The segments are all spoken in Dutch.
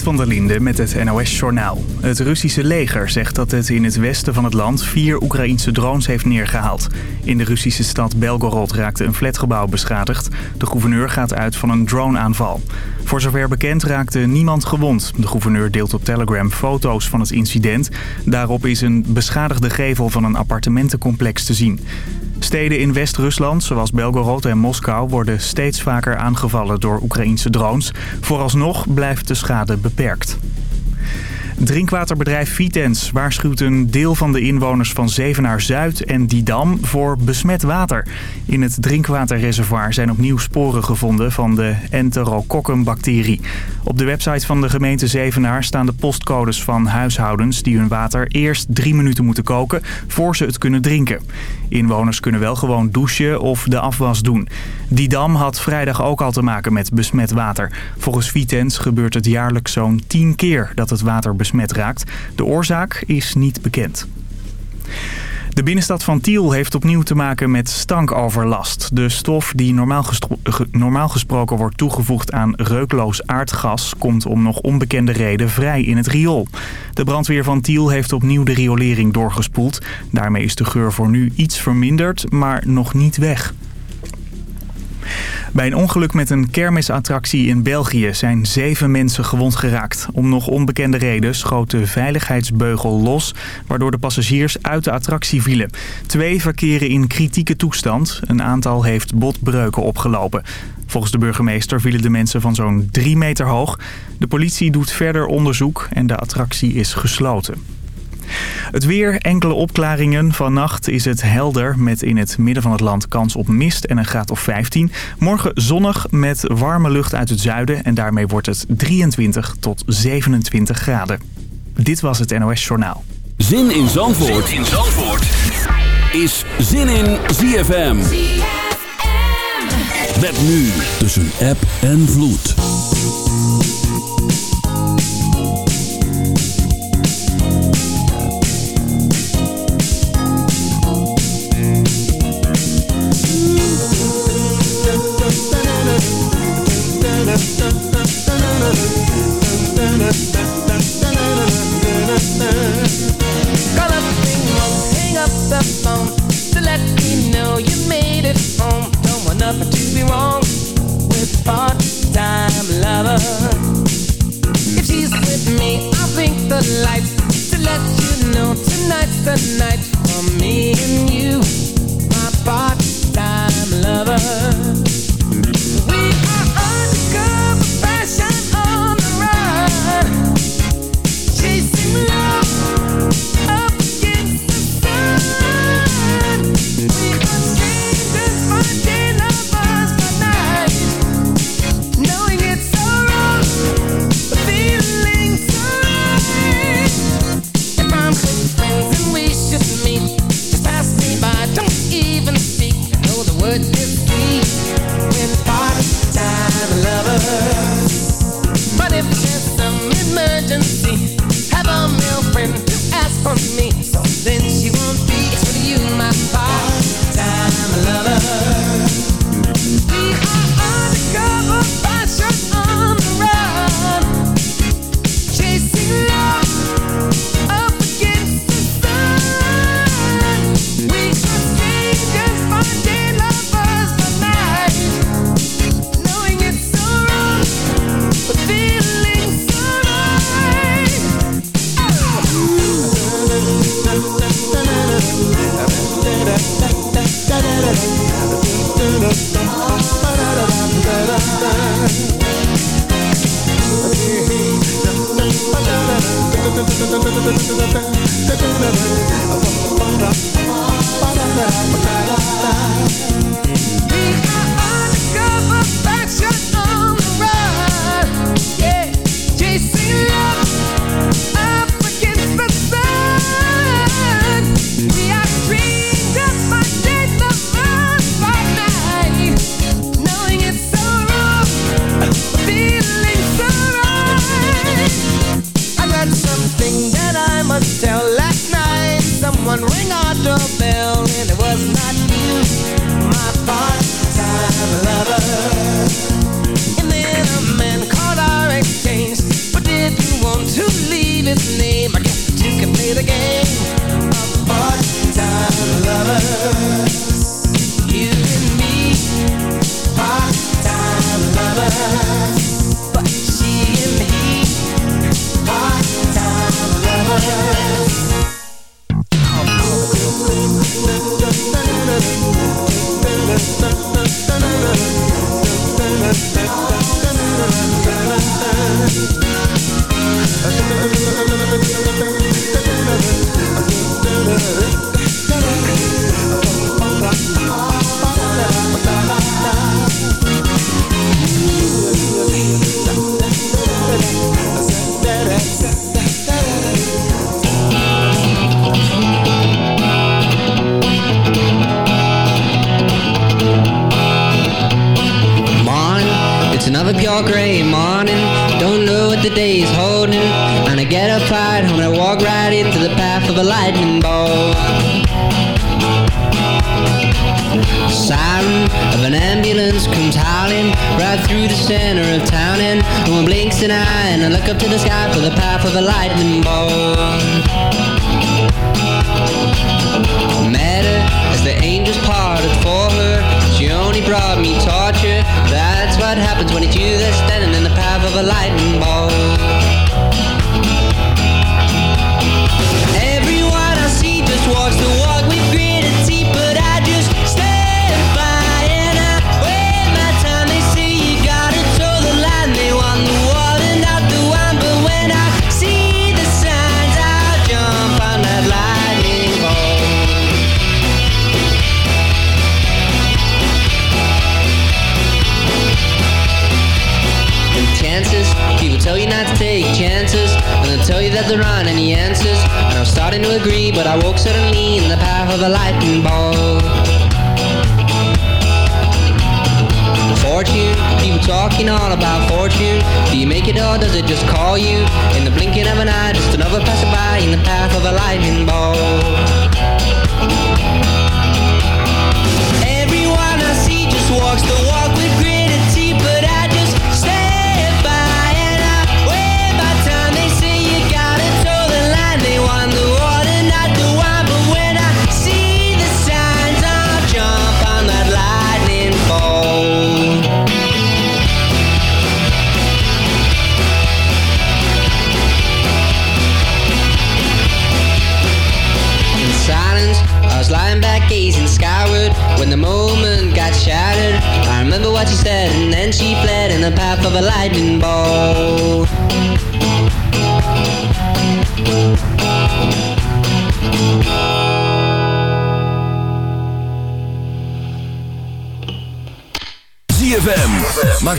Van der Linde met het NOS-journaal. Het Russische leger zegt dat het in het westen van het land vier Oekraïnse drones heeft neergehaald. In de Russische stad Belgorod raakte een flatgebouw beschadigd. De gouverneur gaat uit van een droneaanval. Voor zover bekend raakte niemand gewond. De gouverneur deelt op Telegram foto's van het incident. Daarop is een beschadigde gevel van een appartementencomplex te zien. Steden in West-Rusland, zoals Belgorod en Moskou, worden steeds vaker aangevallen door Oekraïnse drones. Vooralsnog blijft de schade beperkt. Drinkwaterbedrijf Vitens waarschuwt een deel van de inwoners van Zevenaar-Zuid en Didam voor besmet water. In het drinkwaterreservoir zijn opnieuw sporen gevonden van de Enterocockum-bacterie. Op de website van de gemeente Zevenaar staan de postcodes van huishoudens die hun water eerst drie minuten moeten koken voor ze het kunnen drinken. Inwoners kunnen wel gewoon douchen of de afwas doen. Didam had vrijdag ook al te maken met besmet water. Volgens Vitens gebeurt het jaarlijks zo'n 10 keer dat het water besmet raakt. De oorzaak is niet bekend. De binnenstad van Tiel heeft opnieuw te maken met stankoverlast. De stof die normaal, normaal, gesproken wordt toegevoegd aan reukloos aardgas... komt om nog onbekende reden vrij in het riool. De brandweer van Tiel heeft opnieuw de riolering doorgespoeld. Daarmee is de geur voor nu iets verminderd, maar nog niet weg. Bij een ongeluk met een kermisattractie in België zijn zeven mensen gewond geraakt. Om nog onbekende reden schoot de veiligheidsbeugel los, waardoor de passagiers uit de attractie vielen. Twee verkeren in kritieke toestand. Een aantal heeft botbreuken opgelopen. Volgens de burgemeester vielen de mensen van zo'n drie meter hoog. De politie doet verder onderzoek en de attractie is gesloten. Het weer, enkele opklaringen. Vannacht is het helder met in het midden van het land kans op mist en een graad of 15. Morgen zonnig met warme lucht uit het zuiden en daarmee wordt het 23 tot 27 graden. Dit was het NOS Journaal. Zin in Zandvoort, zin in Zandvoort. is Zin in ZFM. Met nu tussen app en vloed.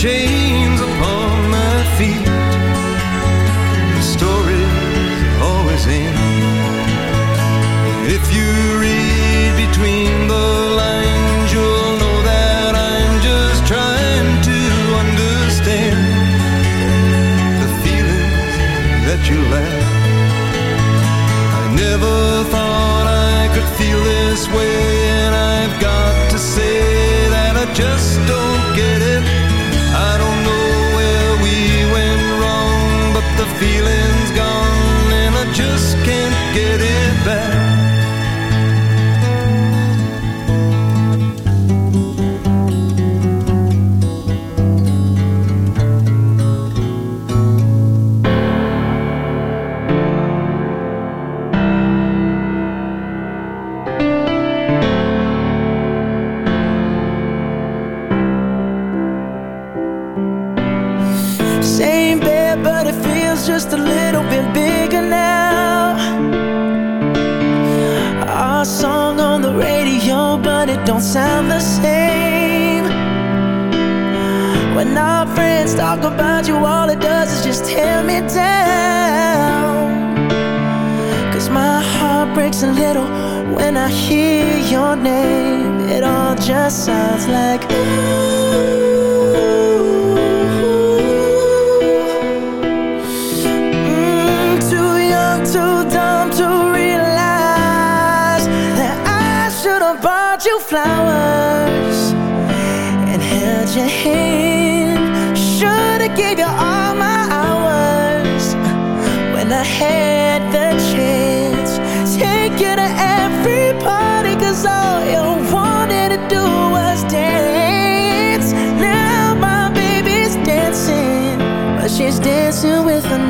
Chains upon my feet. When I hear your name. It all just sounds like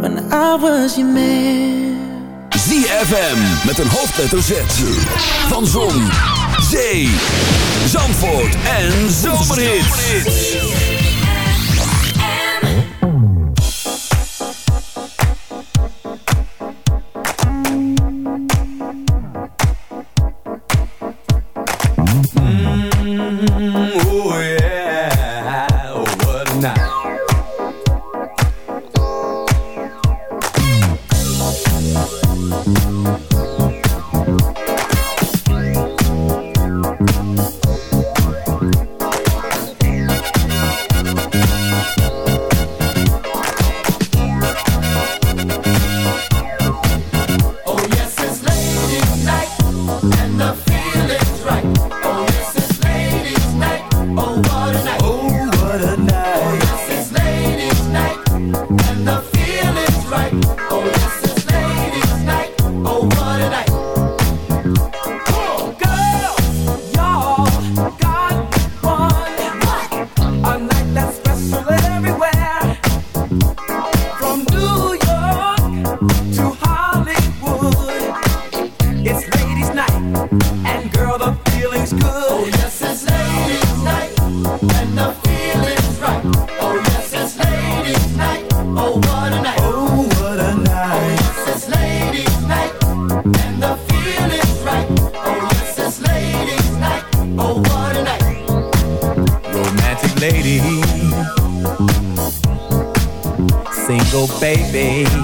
when I was your man. ZFM met een hoofdletter Z. Van Zon, Zee, Zandvoort en Zomerhits. Baby.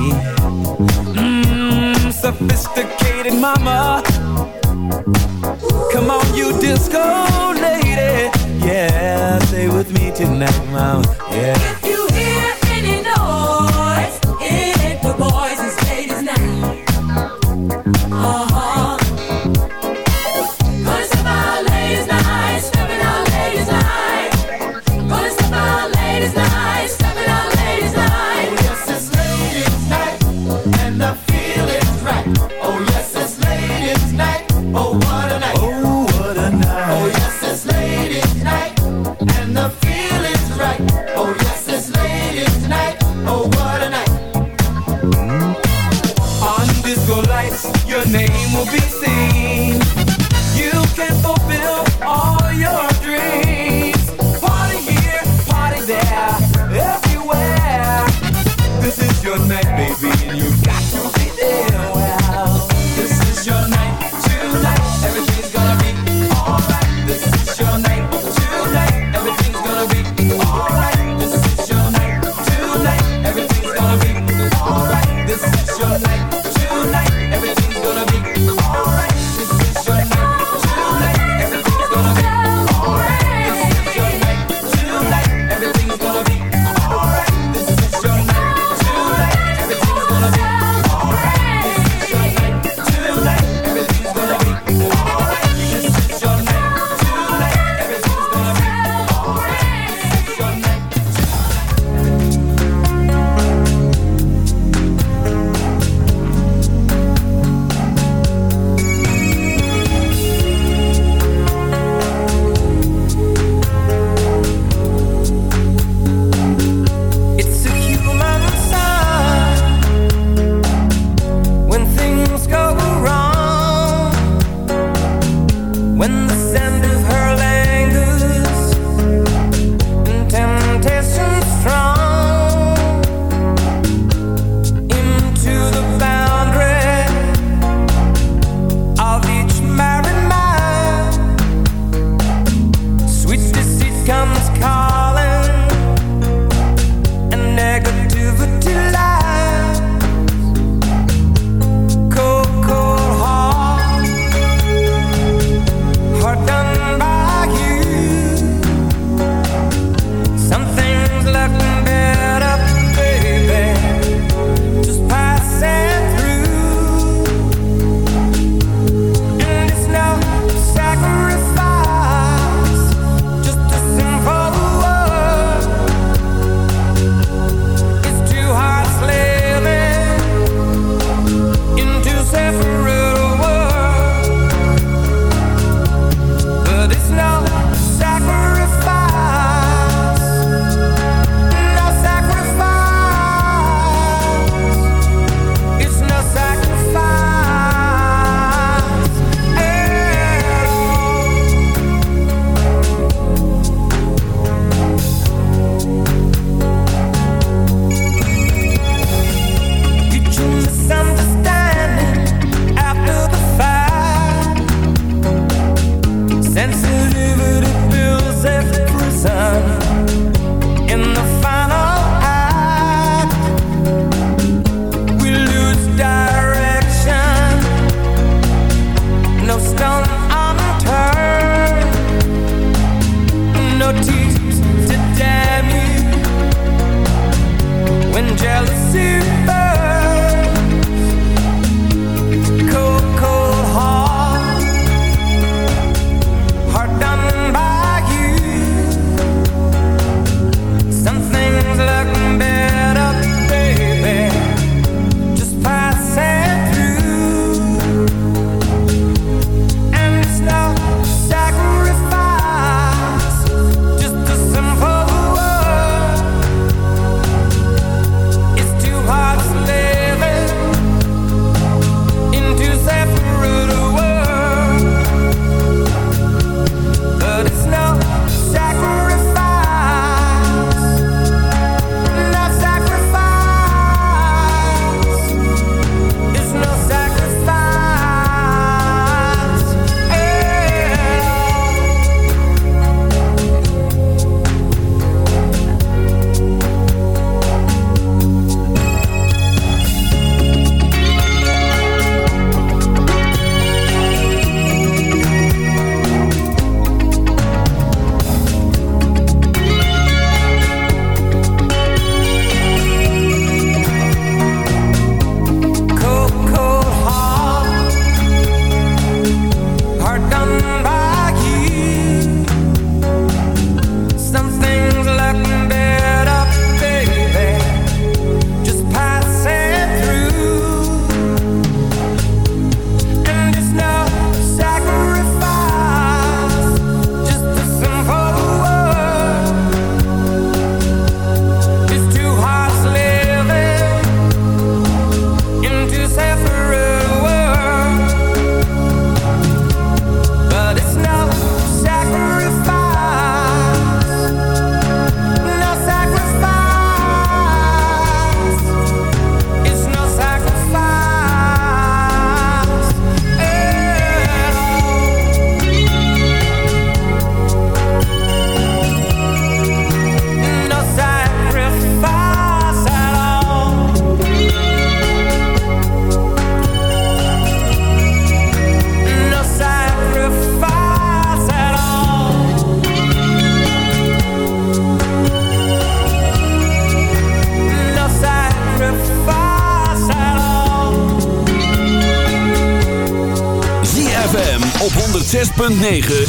9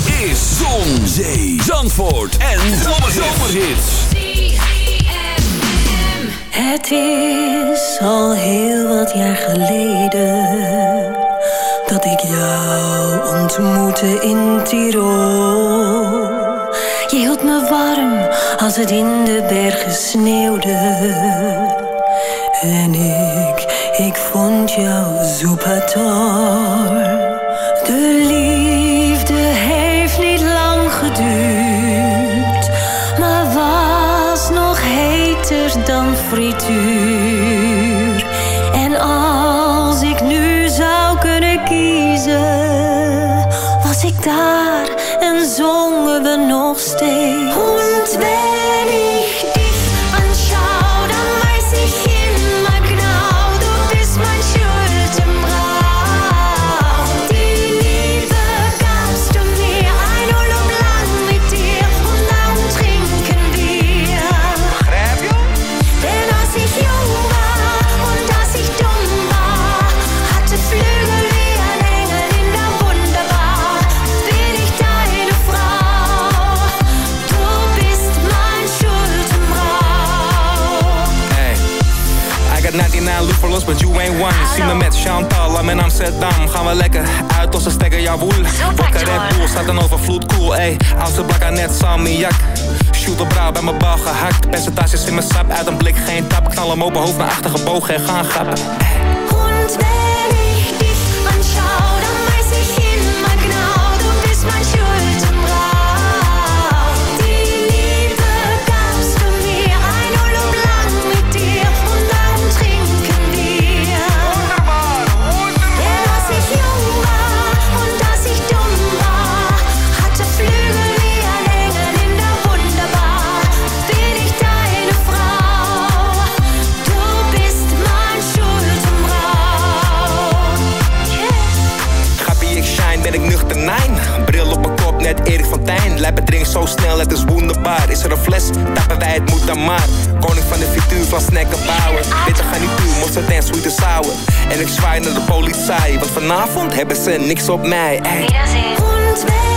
dan frituur. En als ik nu zou kunnen kiezen, was ik daar one. Zie me met Chantal, I'm in Amsterdam. Gaan we lekker uit onze stekker, jawoel. Vodka Red Bull, staat een overvloed, cool, ey. Oudste blakker net salmiak. Shoot op brouw bij mijn bal gehakt. Percentages in mijn sap, uit een blik geen tap. Knal hem op mijn hoofd naar achter gebogen en gaan grappen. Lijp het drink zo snel, het is wonderbaar. Is er een fles, tappen wij het moet dan maar. Koning van de frituur van snacken bouwen. Witte garnituur, mosterd en sweet and sour. En ik zwaai naar de politie, want vanavond hebben ze niks op mij. Ey.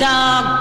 dog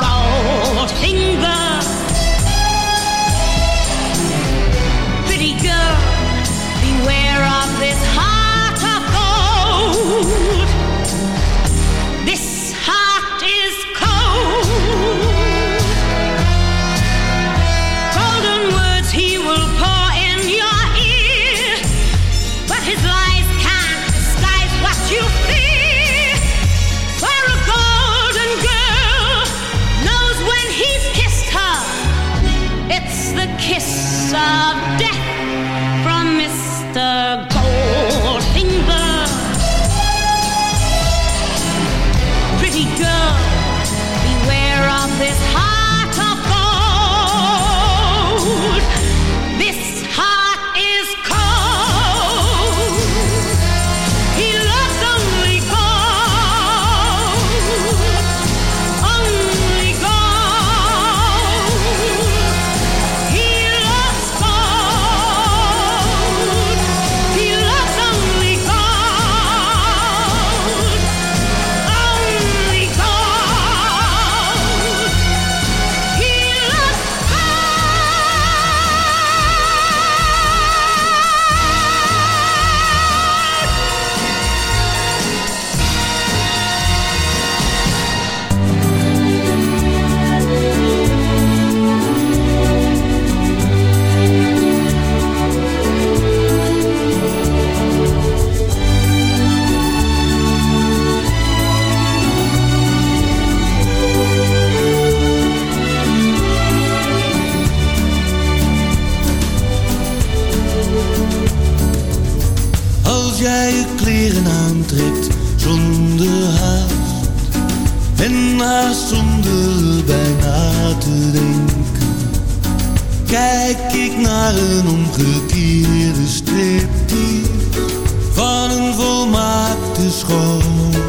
als jij je kleren aantrekt zonder haast. En haast zonder bijna te denken. Kijk ik naar een omgekeerde striptease van een volmaakte schoon.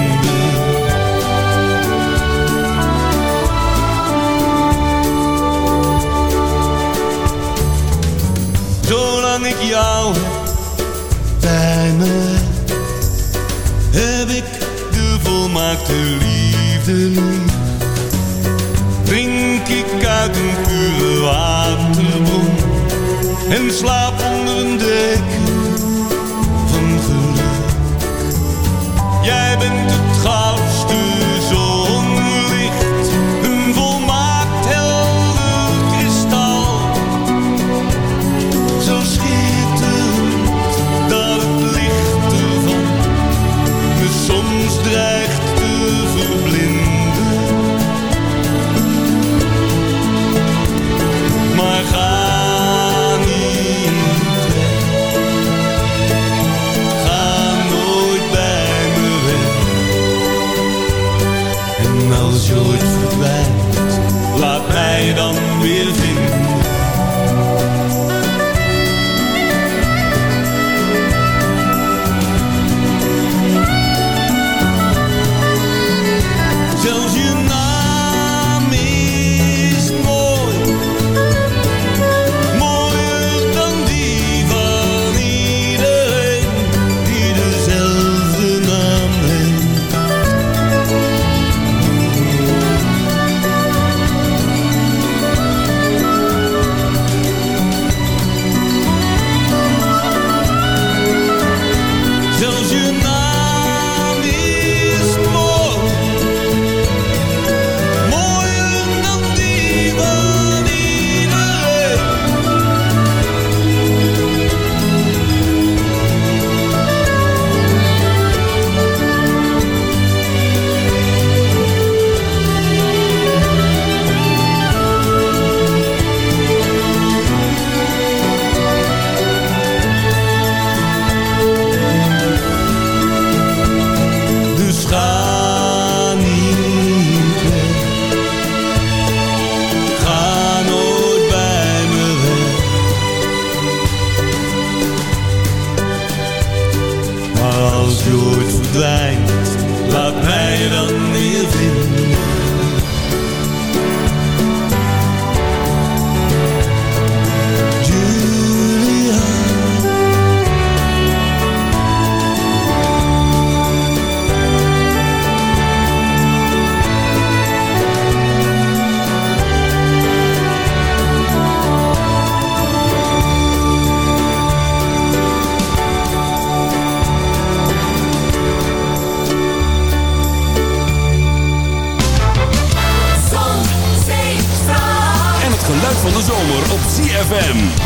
maakt de liefde niet. Drink ik uit een pure waterbron en slaap onder een dek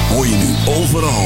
Hoor je nu overal.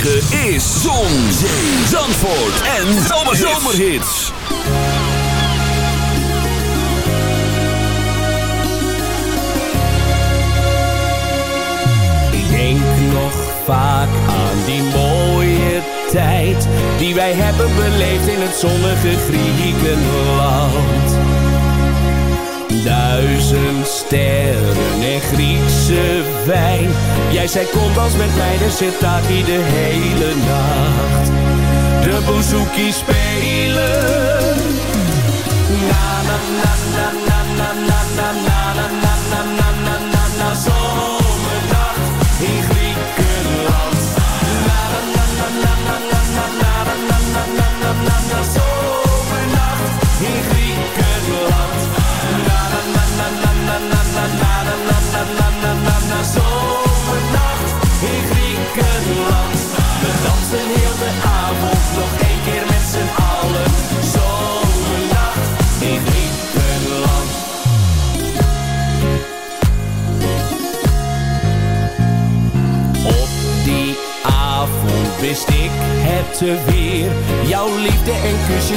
is Zon, Zee, Zandvoort en zomerhit. Zomerhits. zit daar die de hele nacht. De bouzouki speelt.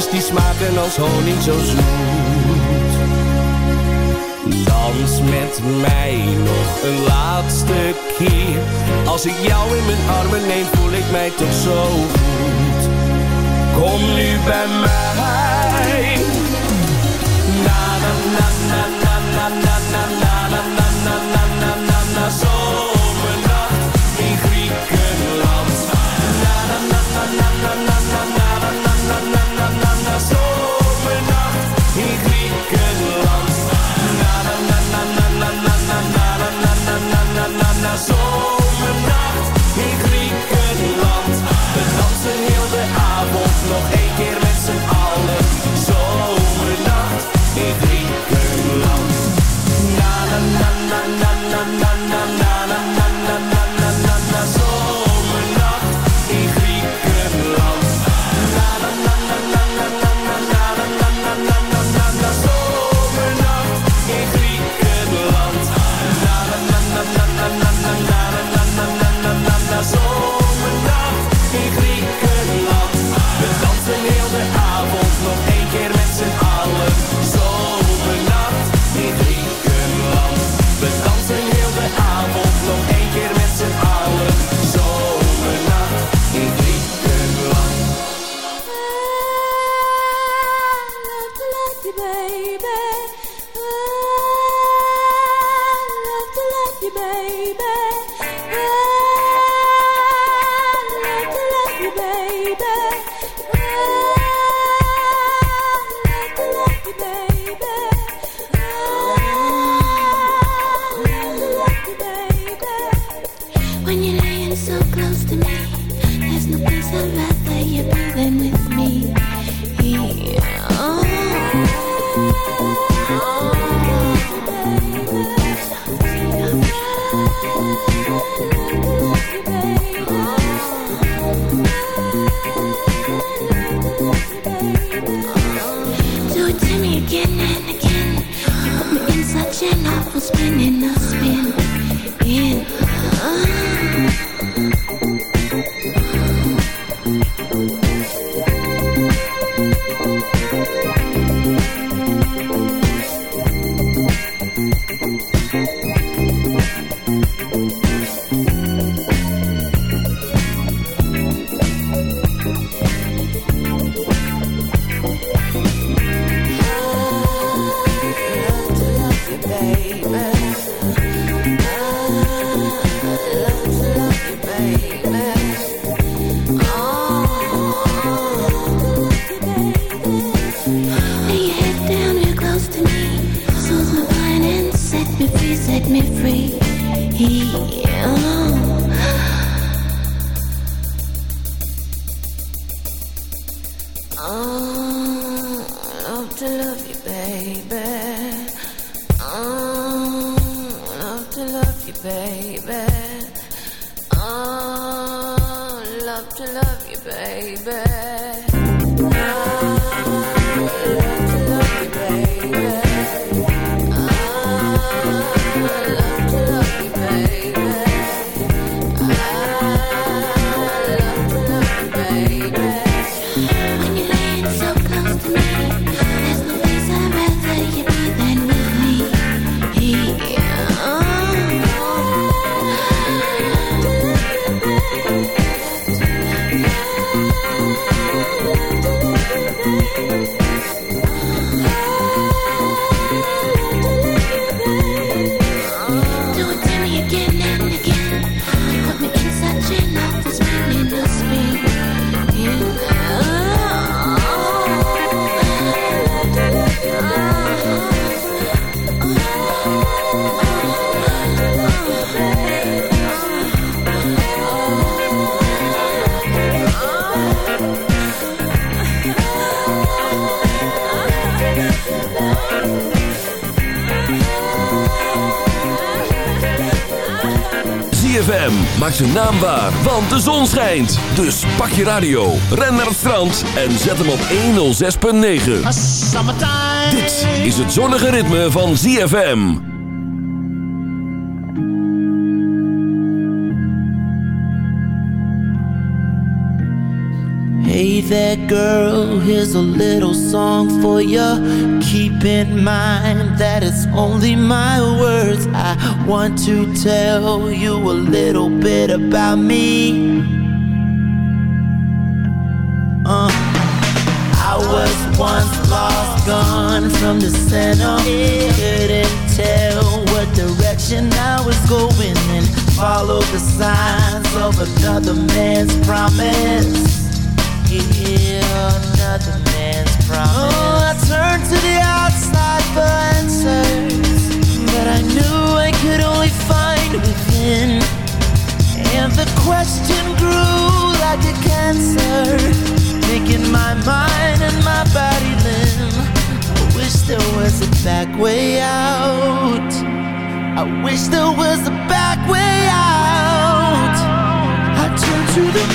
liedjes die smaken als honing zo zoet. Dans met mij nog een laatste keer. Als ik jou in mijn armen neem, voel ik mij toch zo goed. Kom nu bij mij. Na na na na na na na. nog één. to love you, baby. Zijn naam waar, want de zon schijnt. Dus pak je radio, ren naar het strand en zet hem op 106.9. Dit is het zonnige ritme van ZFM. Hey there, girl, here's a little song for you. Keep in mind that it's only my words. Want to tell you a little bit about me. Uh, I was once lost, gone from the center. Couldn't tell what direction I was going and followed the signs of another man's promise. Yeah, another man's promise. Oh, I turned to the outside for answers, but I knew could only find within. And the question grew like a cancer, making my mind and my body limb. I wish there was a back way out. I wish there was a back way out. I turned to the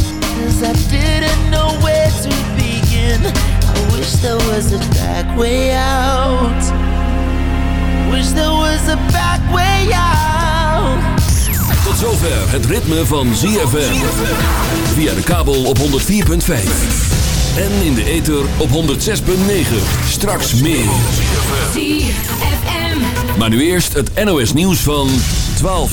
cause I didn't know where to begin. I wish there was a back way out. Wish there was a back way out. Tot zover het ritme van ZFM. Via de kabel op 104.5. En in de ether op 106.9. Straks meer. ZFM. Maar nu eerst het NOS nieuws van 12